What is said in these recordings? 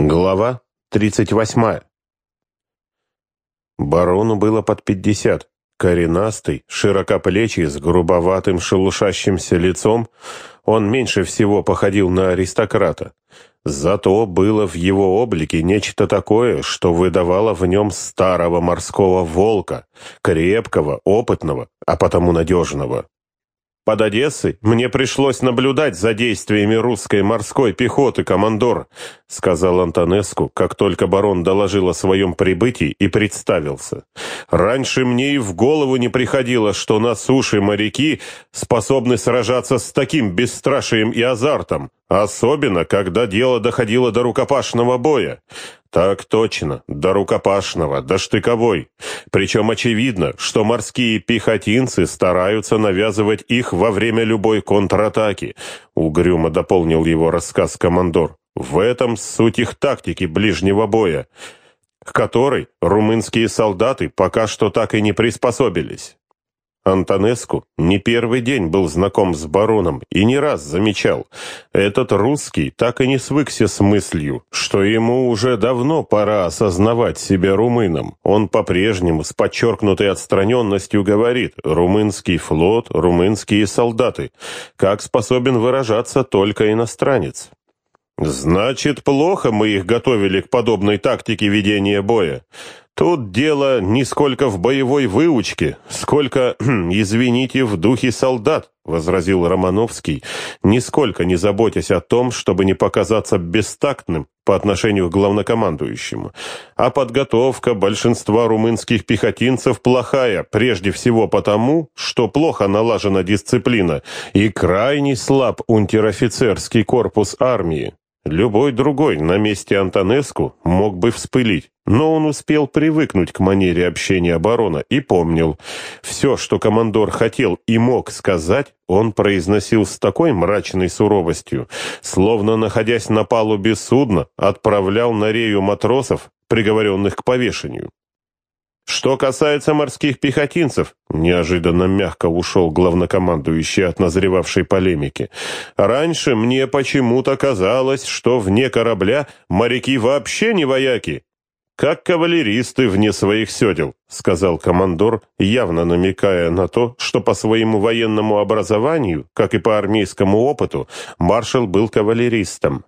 Глава 38. Барону было под пятьдесят. Коренастый, широкоплечий, с грубоватым шелушащимся лицом, он меньше всего походил на аристократа. Зато было в его облике нечто такое, что выдавало в нем старого морского волка, крепкого, опытного, а потому надежного. Под Одессой мне пришлось наблюдать за действиями русской морской пехоты, командор», — сказал Антонеску, как только барон доложил о своем прибытии и представился. «Раньше мне и в голову не приходило, что на суше моряки способны сражаться с таким бесстрашием и азартом, особенно, когда дело доходило до рукопашного боя. Так точно, до рукопашного, до штыковой. Причем очевидно, что морские пехотинцы стараются навязывать их во время любой контратаки, угрюмо дополнил его рассказ командор. В этом суть их тактики ближнего боя, к которой румынские солдаты пока что так и не приспособились. Антонеску не первый день был знаком с бароном и не раз замечал, этот русский так и не свыкся с мыслью, что ему уже давно пора осознавать себя румыном. Он по-прежнему с подчеркнутой отстраненностью говорит «румынский флот, румынские солдаты», как способен выражаться только иностранец. Значит, плохо мы их готовили к подобной тактике ведения боя. Тут дело не сколько в боевой выучке, сколько, извините, в духе солдат, возразил Романовский, нисколько не заботясь о том, чтобы не показаться бестактным по отношению к главнокомандующему. А подготовка большинства румынских пехотинцев плохая, прежде всего потому, что плохо налажена дисциплина и крайне слаб унтер-офицерский корпус армии. Любой другой на месте Антонеску мог бы вспылить, но он успел привыкнуть к манере общения оборона и помнил. Все, что командор хотел и мог сказать, он произносил с такой мрачной суровостью, словно, находясь на палубе судна, отправлял на рею матросов, приговоренных к повешению. Что касается морских пехотинцев, неожиданно мягко ушел главнокомандующий от назревавшей полемики. Раньше мне почему-то казалось, что вне корабля моряки вообще не вояки. Как кавалеристы вне своих седел, сказал командор, явно намекая на то, что по своему военному образованию, как и по армейскому опыту, маршал был кавалеристом.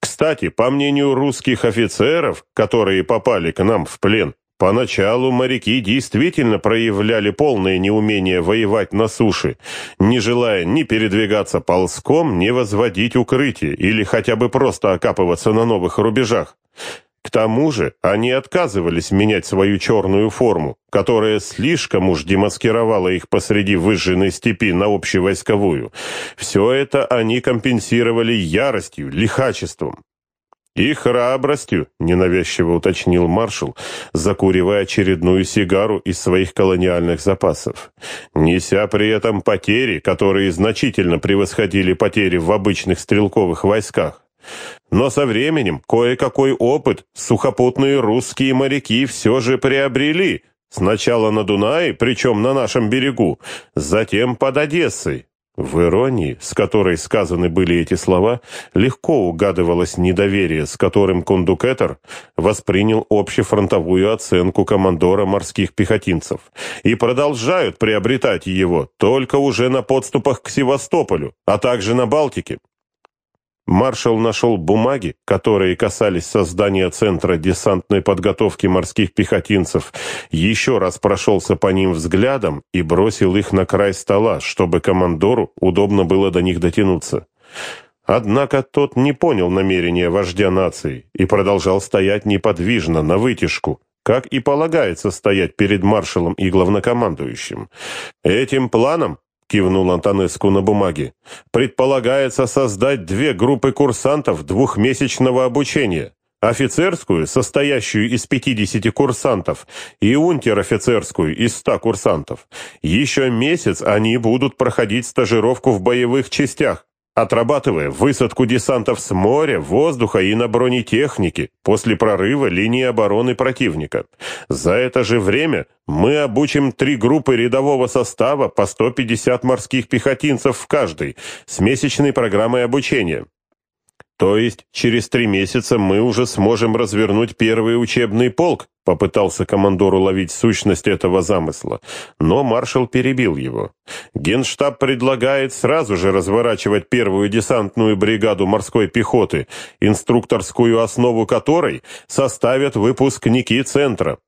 Кстати, по мнению русских офицеров, которые попали к нам в плен, Поначалу моряки действительно проявляли полное неумение воевать на суше, не желая ни передвигаться ползком, ни возводить укрытие или хотя бы просто окапываться на новых рубежах. К тому же они отказывались менять свою черную форму, которая слишком уж демаскировала их посреди выжженной степи на общевойсковую. Все это они компенсировали яростью, лихачеством. «И храбростью», — ненавязчиво уточнил маршал, закуривая очередную сигару из своих колониальных запасов, неся при этом потери, которые значительно превосходили потери в обычных стрелковых войсках. Но со временем кое-какой опыт сухопутные русские моряки все же приобрели, сначала на Дунае, причем на нашем берегу, затем под Одессой. В иронии, с которой сказаны были эти слова, легко угадывалось недоверие, с которым кондукетор воспринял общефронтовую оценку командора морских пехотинцев, и продолжают приобретать его только уже на подступах к Севастополю, а также на Балтике. Маршал нашел бумаги, которые касались создания Центра десантной подготовки морских пехотинцев, еще раз прошелся по ним взглядом и бросил их на край стола, чтобы командору удобно было до них дотянуться. Однако тот не понял намерения вождя нации и продолжал стоять неподвижно, на вытяжку, как и полагается стоять перед маршалом и главнокомандующим. Этим планом — кивнул Антонеску на бумаге. «Предполагается создать две группы курсантов двухмесячного обучения. Офицерскую, состоящую из 50 курсантов, и унтер-офицерскую из 100 курсантов. Еще месяц они будут проходить стажировку в боевых частях, отрабатывая высадку десантов с моря, воздуха и на бронетехнике после прорыва линии обороны противника. За это же время мы обучим три группы рядового состава по 150 морских пехотинцев в каждой с месячной программой обучения. То есть через три месяца мы уже сможем развернуть первый учебный полк, попытался командор уловить сущность этого замысла, но маршал перебил его. Генштаб предлагает сразу же разворачивать первую десантную бригаду морской пехоты, инструкторскую основу которой составят выпускники центра.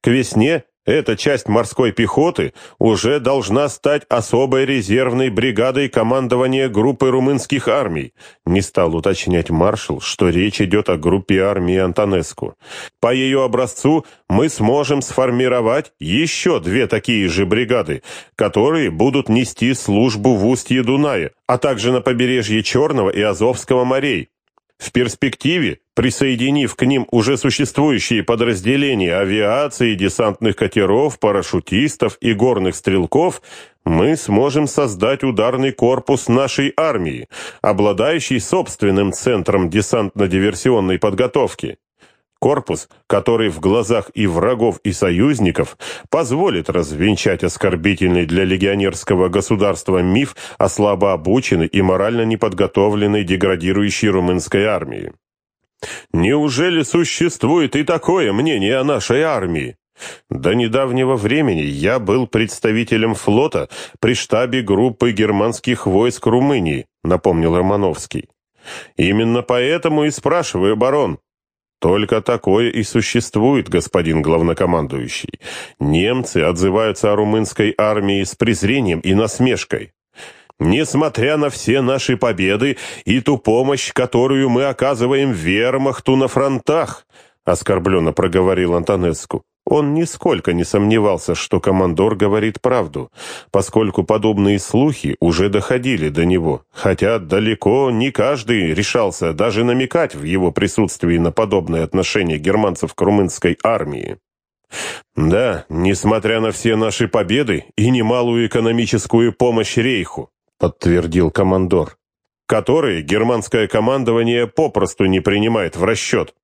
К весне эта часть морской пехоты уже должна стать особой резервной бригадой командования группы румынских армий. Не стал уточнять маршал, что речь идет о группе армии Антонеску. По ее образцу мы сможем сформировать еще две такие же бригады, которые будут нести службу в устье Дуная, а также на побережье Черного и Азовского морей. В перспективе, присоединив к ним уже существующие подразделения авиации, десантных катеров, парашютистов и горных стрелков, мы сможем создать ударный корпус нашей армии, обладающий собственным центром десантно-диверсионной подготовки. Корпус, который в глазах и врагов, и союзников позволит развенчать оскорбительный для легионерского государства миф о слабо обученной и морально неподготовленной деградирующей румынской армии. Неужели существует и такое мнение о нашей армии? До недавнего времени я был представителем флота при штабе группы германских войск Румынии, напомнил Романовский. Именно поэтому и спрашиваю, барон, только такое и существует, господин главнокомандующий. Немцы отзываются о румынской армии с презрением и насмешкой. Несмотря на все наши победы и ту помощь, которую мы оказываем вермахту на фронтах, оскорбленно проговорил Антонеску. Он нисколько не сомневался, что командор говорит правду, поскольку подобные слухи уже доходили до него, хотя далеко не каждый решался даже намекать в его присутствии на подобное отношение германцев к румынской армии. «Да, несмотря на все наши победы и немалую экономическую помощь Рейху», подтвердил командор, которые германское командование попросту не принимает в расчет.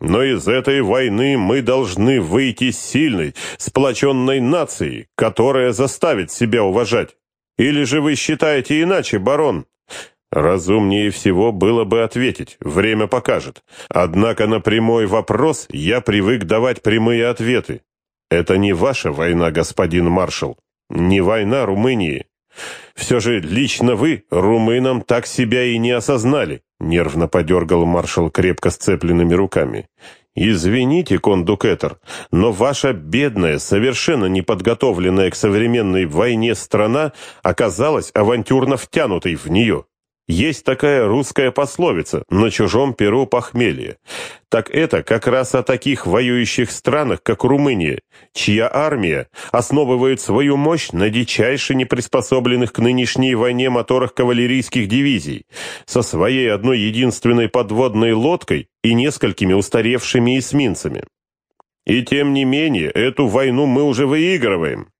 Но из этой войны мы должны выйти сильной, сплоченной нацией, которая заставит себя уважать. Или же вы считаете иначе, барон? Разумнее всего было бы ответить, время покажет. Однако на прямой вопрос я привык давать прямые ответы. Это не ваша война, господин маршал, не война Румынии. Все же лично вы румынам так себя и не осознали. Нервно подергал маршал крепко сцепленными руками. «Извините, кондукетор, но ваша бедная, совершенно неподготовленная к современной войне страна оказалась авантюрно втянутой в нее. Есть такая русская пословица «на чужом перу похмелье». Так это как раз о таких воюющих странах, как Румыния, чья армия основывает свою мощь на дичайше неприспособленных к нынешней войне моторах кавалерийских дивизий, со своей одной единственной подводной лодкой и несколькими устаревшими эсминцами. И тем не менее, эту войну мы уже выигрываем.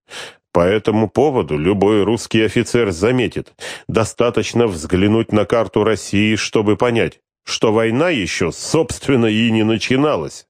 По этому поводу любой русский офицер заметит, достаточно взглянуть на карту России, чтобы понять, что война еще, собственно, и не начиналась.